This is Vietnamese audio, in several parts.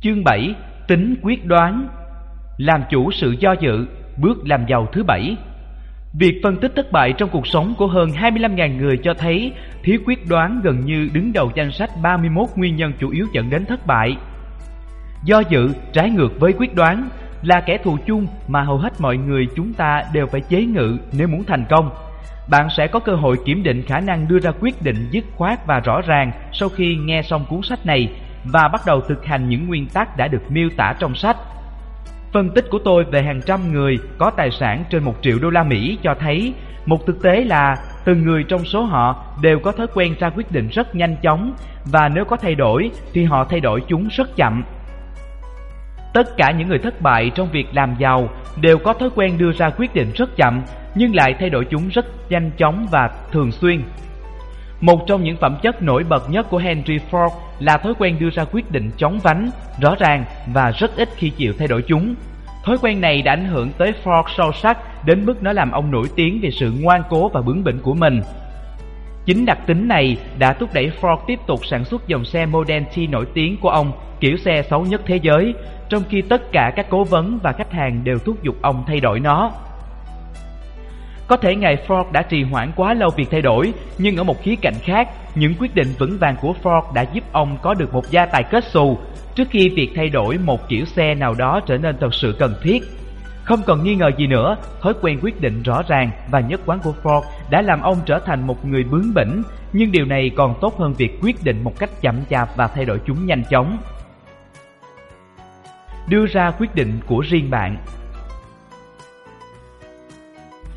Chương 7 Tính quyết đoán Làm chủ sự do dự, Bước làm giàu thứ bảy Việc phân tích thất bại trong cuộc sống của hơn 25.000 người cho thấy, thiếu quyết đoán gần như đứng đầu danh sách 31 nguyên nhân chủ yếu dẫn đến thất bại. Do dự, trái ngược với quyết đoán, là kẻ thù chung mà hầu hết mọi người chúng ta đều phải chế ngự nếu muốn thành công. Bạn sẽ có cơ hội kiểm định khả năng đưa ra quyết định dứt khoát và rõ ràng sau khi nghe xong cuốn sách này và bắt đầu thực hành những nguyên tắc đã được miêu tả trong sách. Phân tích của tôi về hàng trăm người có tài sản trên một triệu đô la Mỹ cho thấy, một thực tế là từng người trong số họ đều có thói quen ra quyết định rất nhanh chóng và nếu có thay đổi thì họ thay đổi chúng rất chậm. Tất cả những người thất bại trong việc làm giàu đều có thói quen đưa ra quyết định rất chậm nhưng lại thay đổi chúng rất nhanh chóng và thường xuyên. Một trong những phẩm chất nổi bật nhất của Henry Ford là thói quen đưa ra quyết định chóng vánh, rõ ràng và rất ít khi chịu thay đổi chúng. Thói quen này đã ảnh hưởng tới Ford sâu sắc đến mức nó làm ông nổi tiếng về sự ngoan cố và bướng bỉnh của mình. Chính đặc tính này đã thúc đẩy Ford tiếp tục sản xuất dòng xe Model T nổi tiếng của ông, kiểu xe xấu nhất thế giới, trong khi tất cả các cố vấn và khách hàng đều thúc giục ông thay đổi nó. Có thể ngài Ford đã trì hoãn quá lâu việc thay đổi, nhưng ở một khía cạnh khác, những quyết định vững vàng của Ford đã giúp ông có được một gia tài kết xù trước khi việc thay đổi một kiểu xe nào đó trở nên thật sự cần thiết. Không còn nghi ngờ gì nữa, thói quen quyết định rõ ràng và nhất quán của Ford đã làm ông trở thành một người bướng bỉnh, nhưng điều này còn tốt hơn việc quyết định một cách chậm chạp và thay đổi chúng nhanh chóng. Đưa ra quyết định của riêng bạn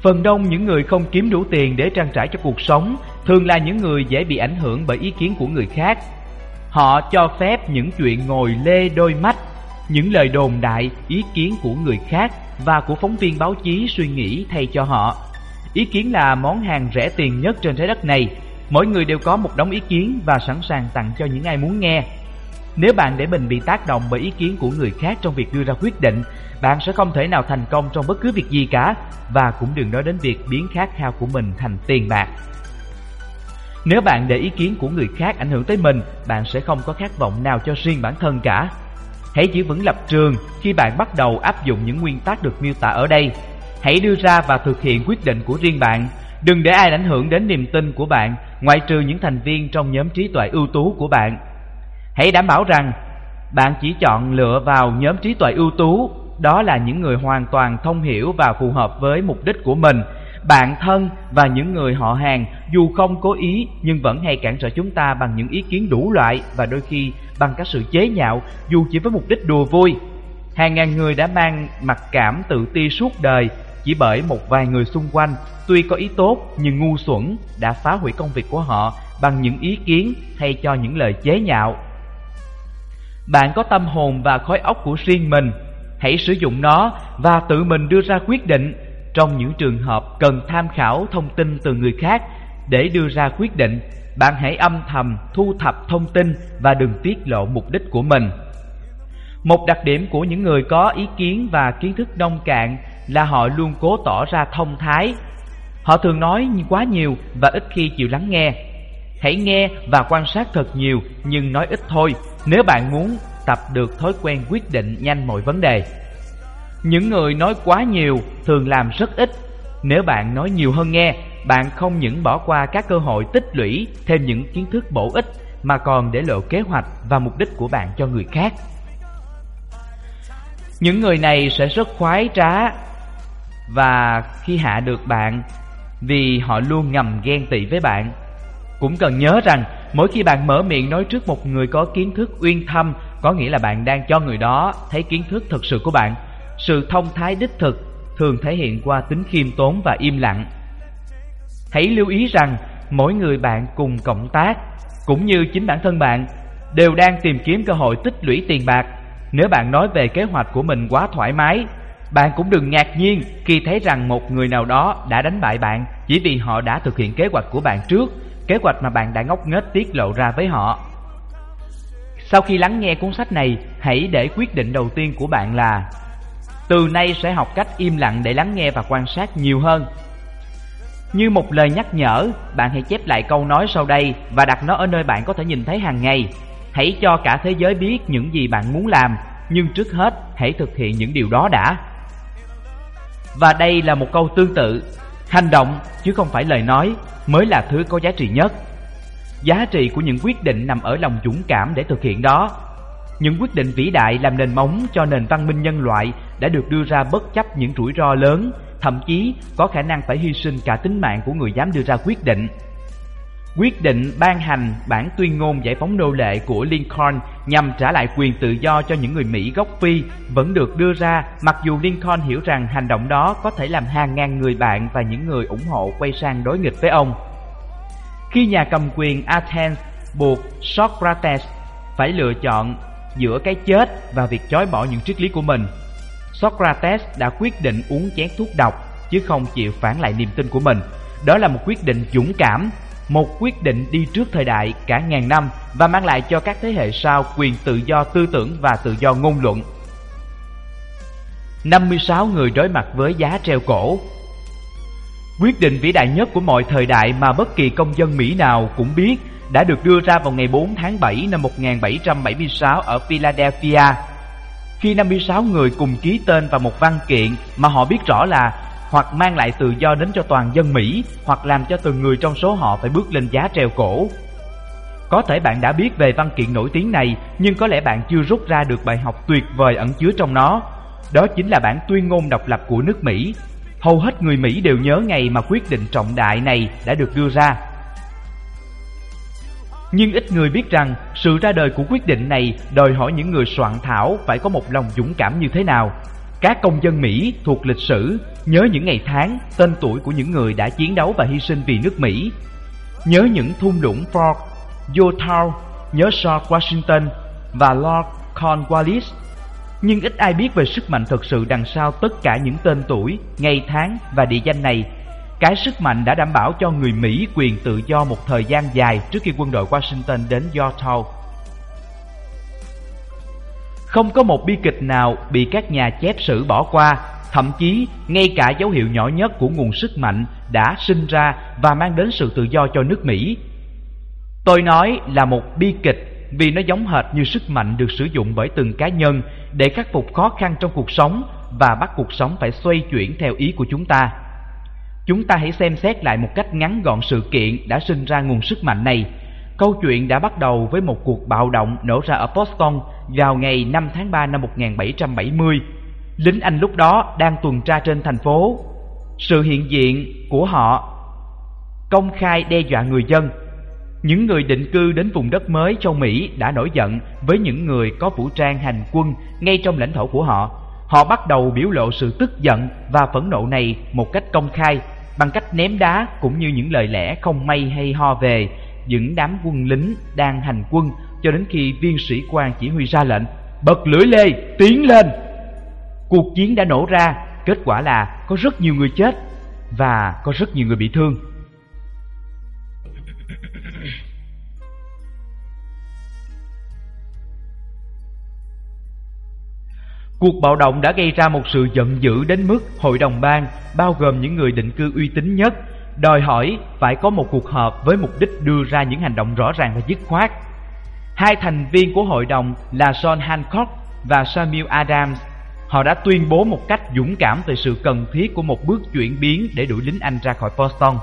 Phần đông những người không kiếm đủ tiền để trang trải cho cuộc sống thường là những người dễ bị ảnh hưởng bởi ý kiến của người khác. Họ cho phép những chuyện ngồi lê đôi mắt, những lời đồn đại, ý kiến của người khác và của phóng viên báo chí suy nghĩ thay cho họ. Ý kiến là món hàng rẻ tiền nhất trên trái đất này. Mỗi người đều có một đống ý kiến và sẵn sàng tặng cho những ai muốn nghe. Nếu bạn để mình bị tác động bởi ý kiến của người khác trong việc đưa ra quyết định, bạn sẽ không thể nào thành công trong bất cứ việc gì cả và cũng đừng nói đến việc biến khát khao của mình thành tiền bạc. Nếu bạn để ý kiến của người khác ảnh hưởng tới mình, bạn sẽ không có khát vọng nào cho riêng bản thân cả. Hãy giữ vững lập trường khi bạn bắt đầu áp dụng những nguyên tắc được miêu tả ở đây. Hãy đưa ra và thực hiện quyết định của riêng bạn. Đừng để ai ảnh hưởng đến niềm tin của bạn, ngoại trừ những thành viên trong nhóm trí tuệ ưu tú của bạn. Hãy đảm bảo rằng bạn chỉ chọn lựa vào nhóm trí tuệ ưu tú, đó là những người hoàn toàn thông hiểu và phù hợp với mục đích của mình. Bạn thân và những người họ hàng dù không cố ý nhưng vẫn hay cản trở chúng ta bằng những ý kiến đủ loại và đôi khi bằng các sự chế nhạo dù chỉ với mục đích đùa vui. Hàng ngàn người đã mang mặc cảm tự ti suốt đời chỉ bởi một vài người xung quanh tuy có ý tốt nhưng ngu xuẩn đã phá hủy công việc của họ bằng những ý kiến hay cho những lời chế nhạo. Bạn có tâm hồn và khói óc của riêng mình, hãy sử dụng nó và tự mình đưa ra quyết định trong những trường hợp cần tham khảo thông tin từ người khác để đưa ra quyết định. Bạn hãy âm thầm thu thập thông tin và đừng tiết lộ mục đích của mình. Một đặc điểm của những người có ý kiến và kiến thức nông cạn là họ luôn cố tỏ ra thông thái. Họ thường nói quá nhiều và ít khi chịu lắng nghe. Hãy nghe và quan sát thật nhiều nhưng nói ít thôi nếu bạn muốn tập được thói quen quyết định nhanh mọi vấn đề. Những người nói quá nhiều thường làm rất ít. Nếu bạn nói nhiều hơn nghe, bạn không những bỏ qua các cơ hội tích lũy thêm những kiến thức bổ ích mà còn để lộ kế hoạch và mục đích của bạn cho người khác. Những người này sẽ rất khoái trá và khi hạ được bạn vì họ luôn ngầm ghen tị với bạn. Cũng cần nhớ rằng mỗi khi bạn mở miệng nói trước một người có kiến thức uyên thâm có nghĩa là bạn đang cho người đó thấy kiến thức thực sự của bạn. Sự thông thái đích thực thường thể hiện qua tính khiêm tốn và im lặng. Hãy lưu ý rằng mỗi người bạn cùng cộng tác cũng như chính bản thân bạn đều đang tìm kiếm cơ hội tích lũy tiền bạc. Nếu bạn nói về kế hoạch của mình quá thoải mái, bạn cũng đừng ngạc nhiên khi thấy rằng một người nào đó đã đánh bại bạn chỉ vì họ đã thực hiện kế hoạch của bạn trước, kế hoạch mà bạn đã ngốc nghếch tiết lộ ra với họ. Sau khi lắng nghe cuốn sách này, hãy để quyết định đầu tiên của bạn là Từ nay sẽ học cách im lặng để lắng nghe và quan sát nhiều hơn Như một lời nhắc nhở, bạn hãy chép lại câu nói sau đây và đặt nó ở nơi bạn có thể nhìn thấy hàng ngày hãy cho cả thế giới biết những gì bạn muốn làm, nhưng trước hết hãy thực hiện những điều đó đã. Và đây là một câu tương tự, hành động chứ không phải lời nói mới là thứ có giá trị nhất. Giá trị của những quyết định nằm ở lòng dũng cảm để thực hiện đó. Những quyết định vĩ đại làm nền móng cho nền văn minh nhân loại đã được đưa ra bất chấp những rủi ro lớn, thậm chí có khả năng phải hy sinh cả tính mạng của người dám đưa ra quyết định. Quyết định ban hành bản tuyên ngôn giải phóng nô lệ của Lincoln nhằm trả lại quyền tự do cho những người Mỹ gốc Phi vẫn được đưa ra mặc dù Lincoln hiểu rằng hành động đó có thể làm hàng ngàn người bạn và những người ủng hộ quay sang đối nghịch với ông. Khi nhà cầm quyền Athens buộc Socrates phải lựa chọn giữa cái chết và việc chối bỏ những triết lý của mình, Socrates đã quyết định uống chén thuốc độc chứ không chịu phản lại niềm tin của mình. Đó là một quyết định dũng cảm, một quyết định đi trước thời đại cả ngàn năm và mang lại cho các thế hệ sau quyền tự do tư tưởng và tự do ngôn luận. 56 người đối mặt với giá treo cổ Quyết định vĩ đại nhất của mọi thời đại mà bất kỳ công dân Mỹ nào cũng biết đã được đưa ra vào ngày 4 tháng 7 năm 1776 ở Philadelphia. Khi 56 người cùng ký tên vào một văn kiện mà họ biết rõ là hoặc mang lại tự do đến cho toàn dân Mỹ, hoặc làm cho từng người trong số họ phải bước lên giá treo cổ. Có thể bạn đã biết về văn kiện nổi tiếng này, nhưng có lẽ bạn chưa rút ra được bài học tuyệt vời ẩn chứa trong nó. Đó chính là bản tuyên ngôn độc lập của nước Mỹ Hầu hết người Mỹ đều nhớ ngày mà quyết định trọng đại này đã được đưa ra. Nhưng ít người biết rằng, sự ra đời của quyết định này đòi hỏi những người soạn thảo phải có một lòng dũng cảm như thế nào. Các công dân Mỹ thuộc lịch sử nhớ những ngày tháng, tên tuổi của những người đã chiến đấu và hy sinh vì nước Mỹ. Nhớ những thung lũng Fort, Yorktown, nhớ George Washington và Lord Cornwallis nhưng ít ai biết về sức mạnh thực sự đằng sau tất cả những tên tuổi, ngày tháng và địa danh này. Cái sức mạnh đã đảm bảo cho người Mỹ quyền tự do một thời gian dài trước khi quân đội Washington đến Yorktown. Không có một bi kịch nào bị các nhà chép sử bỏ qua, thậm chí ngay cả dấu hiệu nhỏ nhất của nguồn sức mạnh đã sinh ra và mang đến sự tự do cho nước Mỹ. Tôi nói là một bi kịch vì nó giống hệt như sức mạnh được sử dụng bởi từng cá nhân để khắc phục khó khăn trong cuộc sống và bắt cuộc sống phải xoay chuyển theo ý của chúng ta. Chúng ta hãy xem xét lại một cách ngắn gọn sự kiện đã sinh ra nguồn sức mạnh này. Câu chuyện đã bắt đầu với một cuộc bạo động nổ ra ở Boston vào ngày 5 tháng 3 năm 1770. Lính Anh lúc đó đang tuần tra trên thành phố. Sự hiện diện của họ công khai đe dọa người dân những người định cư đến vùng đất mới châu Mỹ đã nổi giận với những người có vũ trang hành quân ngay trong lãnh thổ của họ. Họ bắt đầu biểu lộ sự tức giận và phẫn nộ này một cách công khai, bằng cách ném đá cũng như những lời lẽ không may hay ho về những đám quân lính đang hành quân cho đến khi viên sĩ quan chỉ huy ra lệnh bật lưỡi lê tiến lên cuộc chiến đã nổ ra kết quả là có rất nhiều người chết và có rất nhiều người bị thương Cuộc bạo động đã gây ra một sự giận dữ đến mức hội đồng bang, bao gồm những người định cư uy tín nhất, đòi hỏi phải có một cuộc họp với mục đích đưa ra những hành động rõ ràng và dứt khoát. Hai thành viên của hội đồng là John Hancock và Samuel Adams. Họ đã tuyên bố một cách dũng cảm về sự cần thiết của một bước chuyển biến để đuổi lính Anh ra khỏi Boston.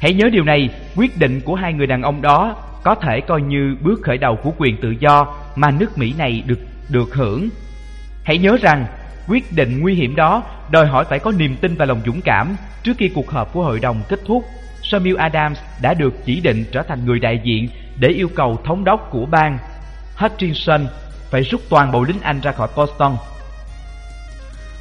Hãy nhớ điều này, quyết định của hai người đàn ông đó có thể coi như bước khởi đầu của quyền tự do mà nước Mỹ này được được hưởng. Hãy nhớ rằng, quyết định nguy hiểm đó đòi hỏi phải có niềm tin và lòng dũng cảm. Trước khi cuộc họp của hội đồng kết thúc, Samuel Adams đã được chỉ định trở thành người đại diện để yêu cầu thống đốc của bang Hutchinson phải rút toàn bộ lính Anh ra khỏi Boston.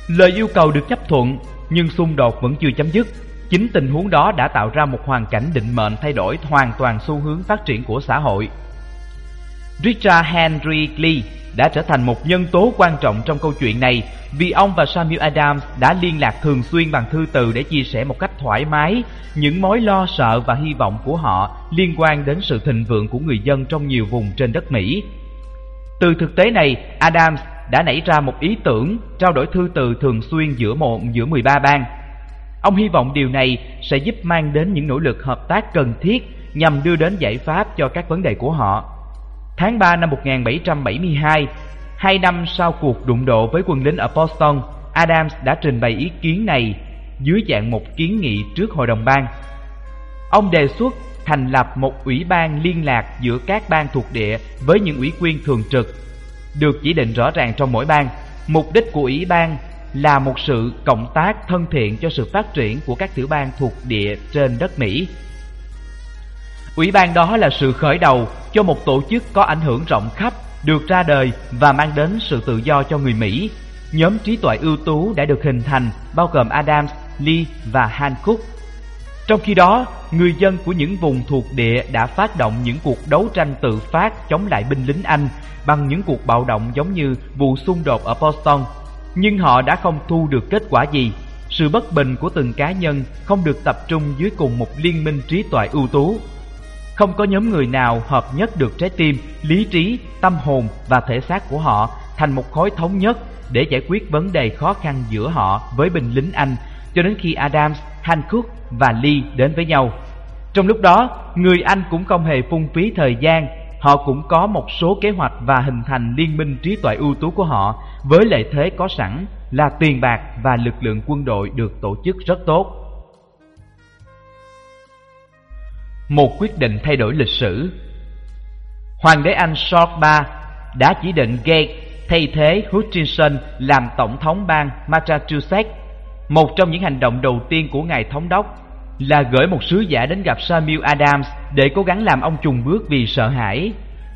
Lời yêu cầu được chấp thuận, nhưng xung đột vẫn chưa chấm dứt. Chính tình huống đó đã tạo ra một hoàn cảnh định mệnh thay đổi hoàn toàn xu hướng phát triển của xã hội. Richard Henry Lee đã trở thành một nhân tố quan trọng trong câu chuyện này vì ông và Samuel Adams đã liên lạc thường xuyên bằng thư từ để chia sẻ một cách thoải mái những mối lo sợ và hy vọng của họ liên quan đến sự thịnh vượng của người dân trong nhiều vùng trên đất Mỹ. Từ thực tế này, Adams đã nảy ra một ý tưởng trao đổi thư từ thường xuyên giữa một giữa 13 bang. Ông hy vọng điều này sẽ giúp mang đến những nỗ lực hợp tác cần thiết nhằm đưa đến giải pháp cho các vấn đề của họ. Tháng 3 năm 1772, hai năm sau cuộc đụng độ với quân lính ở Boston, Adams đã trình bày ý kiến này dưới dạng một kiến nghị trước Hội đồng bang. Ông đề xuất thành lập một ủy ban liên lạc giữa các bang thuộc địa với những ủy quyền thường trực, được chỉ định rõ ràng trong mỗi bang. Mục đích của ủy ban là một sự cộng tác thân thiện cho sự phát triển của các tiểu bang thuộc địa trên đất Mỹ. Ủy ban đó là sự khởi đầu cho một tổ chức có ảnh hưởng rộng khắp, được ra đời và mang đến sự tự do cho người Mỹ. Nhóm trí tuệ ưu tú đã được hình thành, bao gồm Adams, Lee và Hancock. Trong khi đó, người dân của những vùng thuộc địa đã phát động những cuộc đấu tranh tự phát chống lại binh lính Anh bằng những cuộc bạo động giống như vụ xung đột ở Boston nhưng họ đã không thu được kết quả gì. Sự bất bình của từng cá nhân không được tập trung dưới cùng một liên minh trí tuệ ưu tú. Không có nhóm người nào hợp nhất được trái tim, lý trí, tâm hồn và thể xác của họ thành một khối thống nhất để giải quyết vấn đề khó khăn giữa họ với binh lính Anh cho đến khi Adams, Hancock và Lee đến với nhau. Trong lúc đó, người Anh cũng không hề phung phí thời gian Họ cũng có một số kế hoạch và hình thành liên minh trí tuệ ưu tú của họ với lợi thế có sẵn là tiền bạc và lực lượng quân đội được tổ chức rất tốt. Một quyết định thay đổi lịch sử Hoàng đế Anh George III đã chỉ định Gates thay thế Hutchinson làm tổng thống bang Massachusetts. Một trong những hành động đầu tiên của ngài thống đốc là gửi một sứ giả đến gặp Samuel Adams để cố gắng làm ông trùng bước vì sợ hãi.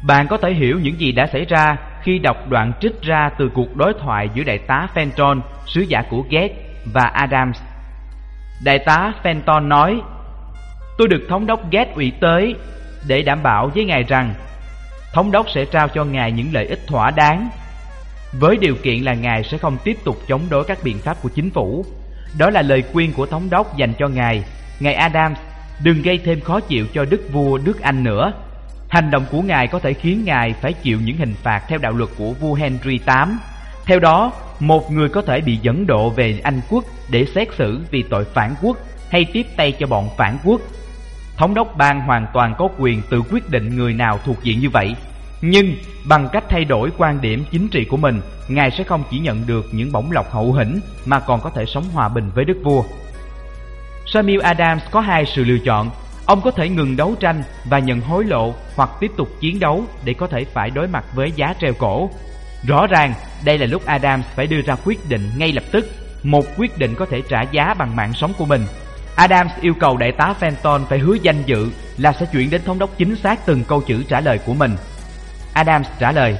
Bạn có thể hiểu những gì đã xảy ra khi đọc đoạn trích ra từ cuộc đối thoại giữa đại tá Fenton, sứ giả của Gates, và Adams. Đại tá Fenton nói, Tôi được thống đốc ghét ủy tới để đảm bảo với ngài rằng thống đốc sẽ trao cho ngài những lợi ích thỏa đáng với điều kiện là ngài sẽ không tiếp tục chống đối các biện pháp của chính phủ. Đó là lời khuyên của thống đốc dành cho ngài Ngài Adams đừng gây thêm khó chịu cho đức vua nước Anh nữa. Hành động của ngài có thể khiến ngài phải chịu những hình phạt theo đạo luật của vua Henry VIII. Theo đó, một người có thể bị dẫn độ về Anh quốc để xét xử vì tội phản quốc hay tiếp tay cho bọn phản quốc. Thống đốc bang hoàn toàn có quyền tự quyết định người nào thuộc diện như vậy. Nhưng bằng cách thay đổi quan điểm chính trị của mình, ngài sẽ không chỉ nhận được những bổng lộc hậu hĩnh mà còn có thể sống hòa bình với đức vua. Samuel Adams có hai sự lựa chọn. Ông có thể ngừng đấu tranh và nhận hối lộ hoặc tiếp tục chiến đấu để có thể phải đối mặt với giá treo cổ. Rõ ràng, đây là lúc Adams phải đưa ra quyết định ngay lập tức, một quyết định có thể trả giá bằng mạng sống của mình. Adams yêu cầu đại tá Fenton phải hứa danh dự là sẽ chuyển đến thống đốc chính xác từng câu chữ trả lời của mình. Adams trả lời,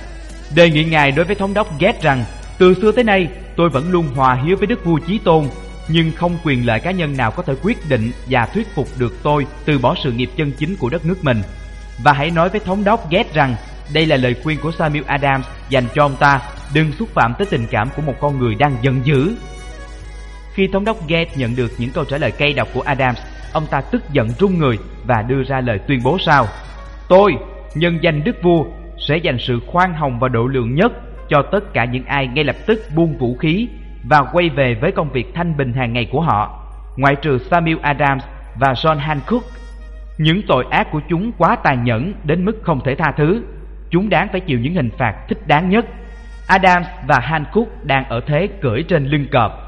đề nghị ngài đối với thống đốc ghét rằng từ xưa tới nay tôi vẫn luôn hòa hiếu với đức vua chí tôn nhưng không quyền lợi cá nhân nào có thể quyết định và thuyết phục được tôi từ bỏ sự nghiệp chân chính của đất nước mình. Và hãy nói với thống đốc ghét rằng đây là lời khuyên của Samuel Adams dành cho ông ta, đừng xúc phạm tới tình cảm của một con người đang giận dữ. Khi thống đốc Gates nhận được những câu trả lời cay độc của Adams, ông ta tức giận run người và đưa ra lời tuyên bố sau. Tôi, nhân danh đức vua, sẽ dành sự khoan hồng và độ lượng nhất cho tất cả những ai ngay lập tức buông vũ khí và quay về với công việc thanh bình hàng ngày của họ, ngoại trừ Samuel Adams và John Hancock. Những tội ác của chúng quá tàn nhẫn đến mức không thể tha thứ. Chúng đáng phải chịu những hình phạt thích đáng nhất. Adams và Hancock đang ở thế cưỡi trên lưng cọp.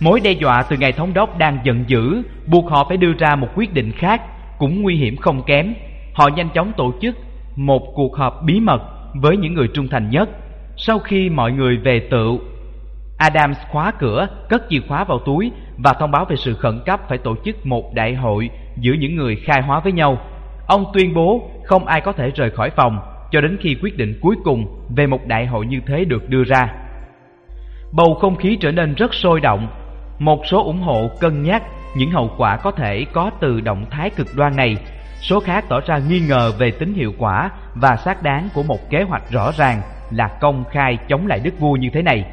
Mối đe dọa từ ngày thống đốc đang giận dữ buộc họ phải đưa ra một quyết định khác, cũng nguy hiểm không kém. Họ nhanh chóng tổ chức một cuộc họp bí mật với những người trung thành nhất. Sau khi mọi người về tựu Adams khóa cửa, cất chìa khóa vào túi và thông báo về sự khẩn cấp phải tổ chức một đại hội giữa những người khai hóa với nhau. Ông tuyên bố không ai có thể rời khỏi phòng cho đến khi quyết định cuối cùng về một đại hội như thế được đưa ra. Bầu không khí trở nên rất sôi động. Một số ủng hộ cân nhắc những hậu quả có thể có từ động thái cực đoan này. Số khác tỏ ra nghi ngờ về tính hiệu quả và xác đáng của một kế hoạch rõ ràng là công khai chống lại đức vua như thế này.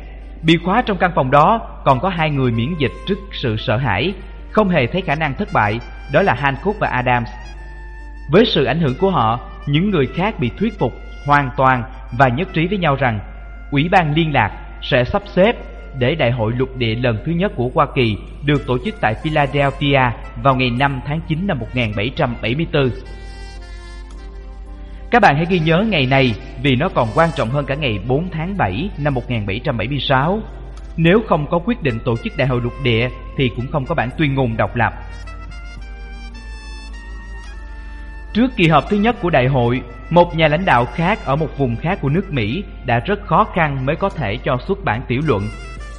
Bị khóa trong căn phòng đó còn có hai người miễn dịch trước sự sợ hãi, không hề thấy khả năng thất bại, đó là Hancock và Adams. Với sự ảnh hưởng của họ, những người khác bị thuyết phục hoàn toàn và nhất trí với nhau rằng Ủy ban liên lạc sẽ sắp xếp để Đại hội lục địa lần thứ nhất của Hoa Kỳ được tổ chức tại Philadelphia vào ngày 5 tháng 9 năm 1774. Các bạn hãy ghi nhớ ngày này vì nó còn quan trọng hơn cả ngày 4 tháng 7 năm 1776. Nếu không có quyết định tổ chức đại hội lục địa thì cũng không có bản tuyên ngôn độc lập. Trước kỳ họp thứ nhất của đại hội, một nhà lãnh đạo khác ở một vùng khác của nước Mỹ đã rất khó khăn mới có thể cho xuất bản tiểu luận,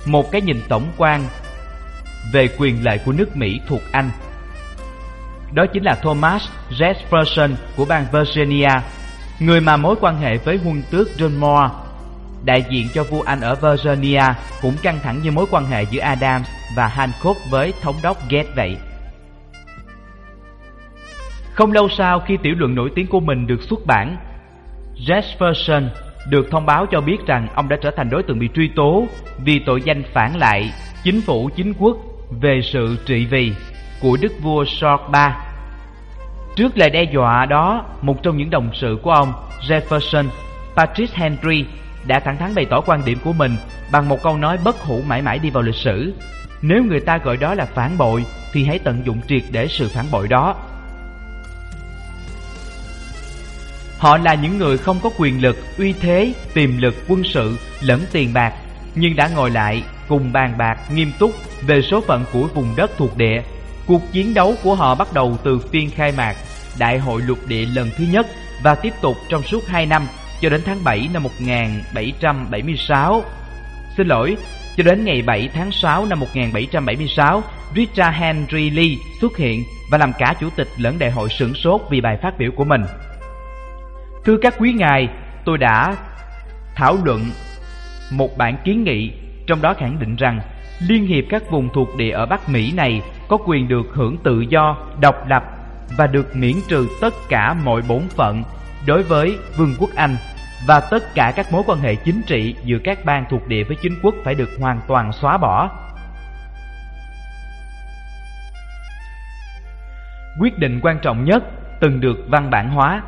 một cái nhìn tổng quan về quyền lợi của nước Mỹ thuộc Anh. Đó chính là Thomas Jefferson của bang Virginia, người mà mối quan hệ với huân tước John Moore, đại diện cho vua Anh ở Virginia cũng căng thẳng như mối quan hệ giữa Adams và Hancock với thống đốc Gates vậy. Không lâu sau khi tiểu luận nổi tiếng của mình được xuất bản, Jefferson được thông báo cho biết rằng ông đã trở thành đối tượng bị truy tố vì tội danh phản lại chính phủ chính quốc về sự trị vì của đức vua George III. Trước lời đe dọa đó, một trong những đồng sự của ông, Jefferson, Patrick Henry, đã thẳng thắn bày tỏ quan điểm của mình bằng một câu nói bất hủ mãi mãi đi vào lịch sử. Nếu người ta gọi đó là phản bội, thì hãy tận dụng triệt để sự phản bội đó Họ là những người không có quyền lực, uy thế, tiềm lực quân sự lẫn tiền bạc, nhưng đã ngồi lại cùng bàn bạc nghiêm túc về số phận của vùng đất thuộc địa. Cuộc chiến đấu của họ bắt đầu từ phiên khai mạc Đại hội lục địa lần thứ nhất và tiếp tục trong suốt 2 năm cho đến tháng 7 năm 1776. Xin lỗi, cho đến ngày 7 tháng 6 năm 1776, Richard Henry Lee xuất hiện và làm cả chủ tịch lẫn đại hội sửng sốt vì bài phát biểu của mình. Thưa các quý ngài, tôi đã thảo luận một bản kiến nghị, trong đó khẳng định rằng Liên hiệp các vùng thuộc địa ở Bắc Mỹ này có quyền được hưởng tự do, độc lập và được miễn trừ tất cả mọi bổn phận đối với Vương quốc Anh và tất cả các mối quan hệ chính trị giữa các bang thuộc địa với chính quốc phải được hoàn toàn xóa bỏ. Quyết định quan trọng nhất từng được văn bản hóa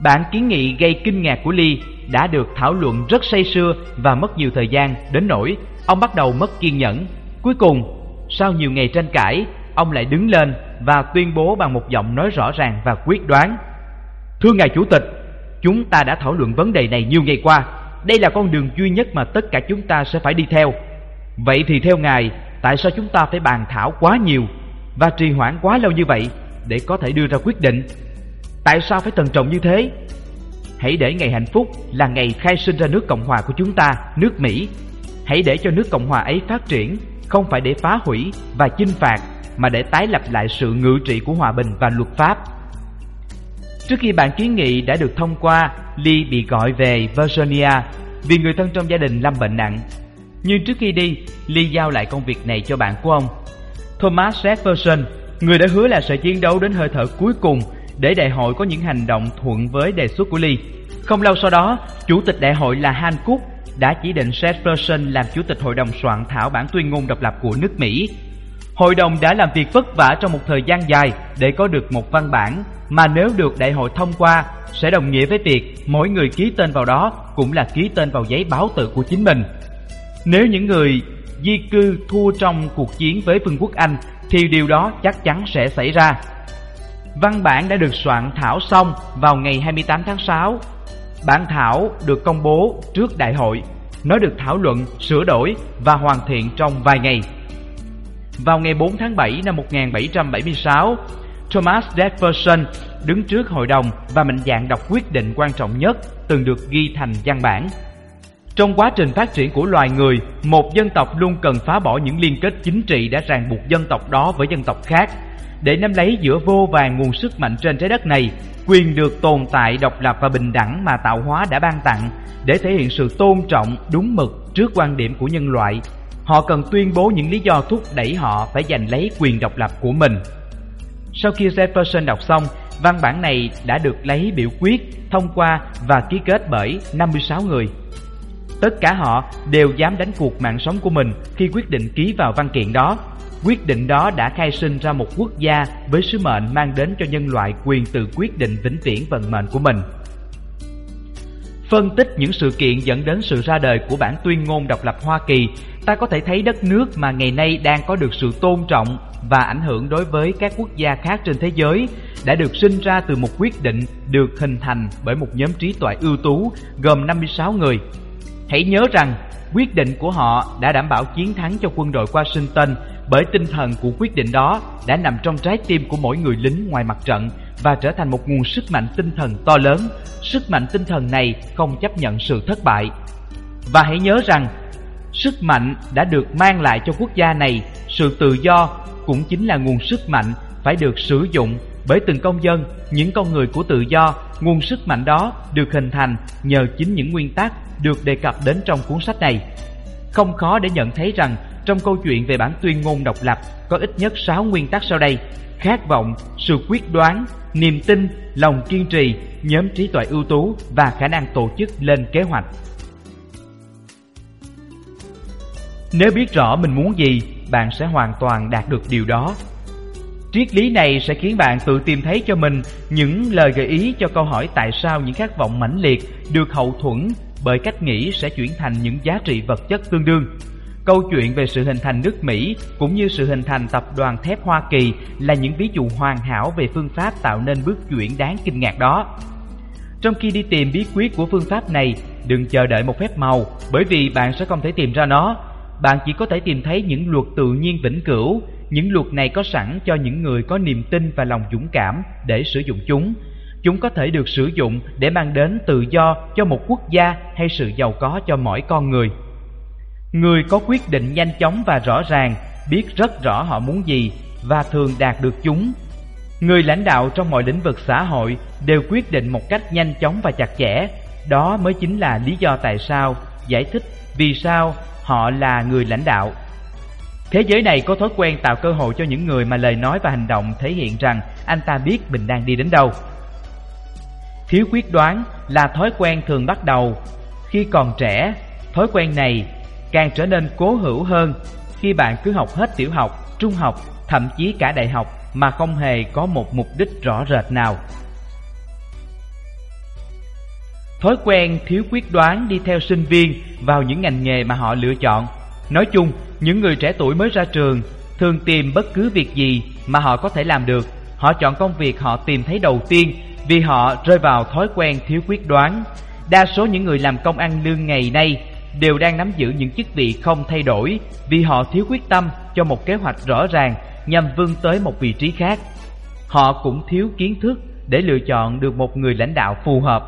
Bản kiến nghị gây kinh ngạc của Ly đã được thảo luận rất say sưa và mất nhiều thời gian đến nỗi ông bắt đầu mất kiên nhẫn. Cuối cùng, sau nhiều ngày tranh cãi, ông lại đứng lên và tuyên bố bằng một giọng nói rõ ràng và quyết đoán. Thưa ngài chủ tịch, chúng ta đã thảo luận vấn đề này nhiều ngày qua. Đây là con đường duy nhất mà tất cả chúng ta sẽ phải đi theo. Vậy thì theo ngài, tại sao chúng ta phải bàn thảo quá nhiều và trì hoãn quá lâu như vậy để có thể đưa ra quyết định? Tại sao phải thận trọng như thế? Hãy để ngày hạnh phúc là ngày khai sinh ra nước Cộng hòa của chúng ta, nước Mỹ. Hãy để cho nước Cộng hòa ấy phát triển, không phải để phá hủy và chinh phạt, mà để tái lập lại sự ngự trị của hòa bình và luật pháp. Trước khi bản kiến nghị đã được thông qua, Lee bị gọi về Virginia vì người thân trong gia đình lâm bệnh nặng. Nhưng trước khi đi, Lee giao lại công việc này cho bạn của ông. Thomas Jefferson, người đã hứa là sẽ chiến đấu đến hơi thở cuối cùng để đại hội có những hành động thuận với đề xuất của Lee. Không lâu sau đó, chủ tịch đại hội là Hancock đã chỉ định Jefferson làm chủ tịch hội đồng soạn thảo bản tuyên ngôn độc lập của nước Mỹ. Hội đồng đã làm việc vất vả trong một thời gian dài để có được một văn bản mà nếu được đại hội thông qua sẽ đồng nghĩa với việc mỗi người ký tên vào đó cũng là ký tên vào giấy báo tự của chính mình. Nếu những người di cư thua trong cuộc chiến với Vương quốc Anh thì điều đó chắc chắn sẽ xảy ra. Văn bản đã được soạn thảo xong vào ngày 28 tháng 6. Bản thảo được công bố trước đại hội. Nó được thảo luận, sửa đổi và hoàn thiện trong vài ngày. Vào ngày 4 tháng 7 năm 1776, Thomas Jefferson đứng trước hội đồng và mệnh dạng đọc quyết định quan trọng nhất từng được ghi thành văn bản. Trong quá trình phát triển của loài người, một dân tộc luôn cần phá bỏ những liên kết chính trị đã ràng buộc dân tộc đó với dân tộc khác để nắm lấy giữa vô vàng nguồn sức mạnh trên trái đất này, quyền được tồn tại độc lập và bình đẳng mà tạo hóa đã ban tặng để thể hiện sự tôn trọng đúng mực trước quan điểm của nhân loại. Họ cần tuyên bố những lý do thúc đẩy họ phải giành lấy quyền độc lập của mình. Sau khi Jefferson đọc xong, văn bản này đã được lấy biểu quyết, thông qua và ký kết bởi 56 người. Tất cả họ đều dám đánh cuộc mạng sống của mình khi quyết định ký vào văn kiện đó Quyết định đó đã khai sinh ra một quốc gia với sứ mệnh mang đến cho nhân loại quyền tự quyết định vĩnh viễn vận mệnh của mình. Phân tích những sự kiện dẫn đến sự ra đời của bản tuyên ngôn độc lập Hoa Kỳ, ta có thể thấy đất nước mà ngày nay đang có được sự tôn trọng và ảnh hưởng đối với các quốc gia khác trên thế giới đã được sinh ra từ một quyết định được hình thành bởi một nhóm trí tuệ ưu tú gồm 56 người. Hãy nhớ rằng quyết định của họ đã đảm bảo chiến thắng cho quân đội Washington bởi tinh thần của quyết định đó đã nằm trong trái tim của mỗi người lính ngoài mặt trận và trở thành một nguồn sức mạnh tinh thần to lớn. Sức mạnh tinh thần này không chấp nhận sự thất bại. Và hãy nhớ rằng, sức mạnh đã được mang lại cho quốc gia này, sự tự do cũng chính là nguồn sức mạnh phải được sử dụng bởi từng công dân, những con người của tự do. Nguồn sức mạnh đó được hình thành nhờ chính những nguyên tắc được đề cập đến trong cuốn sách này. Không khó để nhận thấy rằng trong câu chuyện về bản tuyên ngôn độc lập có ít nhất 6 nguyên tắc sau đây: khát vọng, sự quyết đoán, niềm tin, lòng kiên trì, nhóm trí tuệ ưu tú và khả năng tổ chức lên kế hoạch. Nếu biết rõ mình muốn gì, bạn sẽ hoàn toàn đạt được điều đó. Triết lý này sẽ khiến bạn tự tìm thấy cho mình những lời gợi ý cho câu hỏi tại sao những khát vọng mãnh liệt được hậu thuẫn bởi cách nghĩ sẽ chuyển thành những giá trị vật chất tương đương. Câu chuyện về sự hình thành nước Mỹ cũng như sự hình thành tập đoàn thép Hoa Kỳ là những ví dụ hoàn hảo về phương pháp tạo nên bước chuyển đáng kinh ngạc đó. Trong khi đi tìm bí quyết của phương pháp này, đừng chờ đợi một phép màu bởi vì bạn sẽ không thể tìm ra nó. Bạn chỉ có thể tìm thấy những luật tự nhiên vĩnh cửu, những luật này có sẵn cho những người có niềm tin và lòng dũng cảm để sử dụng chúng. Chúng có thể được sử dụng để mang đến tự do cho một quốc gia hay sự giàu có cho mỗi con người. Người có quyết định nhanh chóng và rõ ràng, biết rất rõ họ muốn gì và thường đạt được chúng. Người lãnh đạo trong mọi lĩnh vực xã hội đều quyết định một cách nhanh chóng và chặt chẽ. Đó mới chính là lý do tại sao giải thích vì sao họ là người lãnh đạo. Thế giới này có thói quen tạo cơ hội cho những người mà lời nói và hành động thể hiện rằng anh ta biết mình đang đi đến đâu. Thiếu quyết đoán là thói quen thường bắt đầu khi còn trẻ. Thói quen này càng trở nên cố hữu hơn khi bạn cứ học hết tiểu học, trung học, thậm chí cả đại học mà không hề có một mục đích rõ rệt nào. Thói quen thiếu quyết đoán đi theo sinh viên vào những ngành nghề mà họ lựa chọn. Nói chung, những người trẻ tuổi mới ra trường thường tìm bất cứ việc gì mà họ có thể làm được. Họ chọn công việc họ tìm thấy đầu tiên vì họ rơi vào thói quen thiếu quyết đoán. Đa số những người làm công ăn lương ngày nay đều đang nắm giữ những chức vị không thay đổi vì họ thiếu quyết tâm cho một kế hoạch rõ ràng nhằm vươn tới một vị trí khác. Họ cũng thiếu kiến thức để lựa chọn được một người lãnh đạo phù hợp.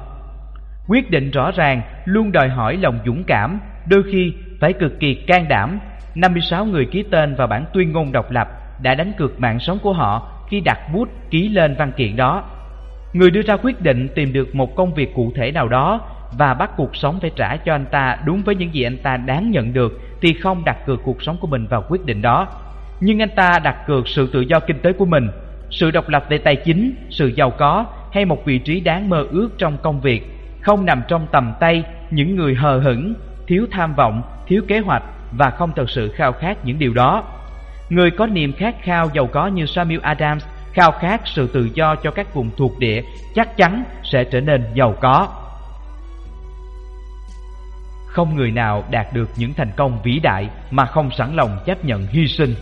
Quyết định rõ ràng luôn đòi hỏi lòng dũng cảm, đôi khi phải cực kỳ can đảm. 56 người ký tên vào bản tuyên ngôn độc lập đã đánh cược mạng sống của họ khi đặt bút ký lên văn kiện đó. Người đưa ra quyết định tìm được một công việc cụ thể nào đó và bắt cuộc sống phải trả cho anh ta đúng với những gì anh ta đáng nhận được thì không đặt cược cuộc sống của mình vào quyết định đó. Nhưng anh ta đặt cược sự tự do kinh tế của mình, sự độc lập về tài chính, sự giàu có hay một vị trí đáng mơ ước trong công việc không nằm trong tầm tay những người hờ hững, thiếu tham vọng, thiếu kế hoạch và không thật sự khao khát những điều đó. Người có niềm khát khao giàu có như Samuel Adams khao khát sự tự do cho các vùng thuộc địa chắc chắn sẽ trở nên giàu có. Không người nào đạt được những thành công vĩ đại mà không sẵn lòng chấp nhận hy sinh.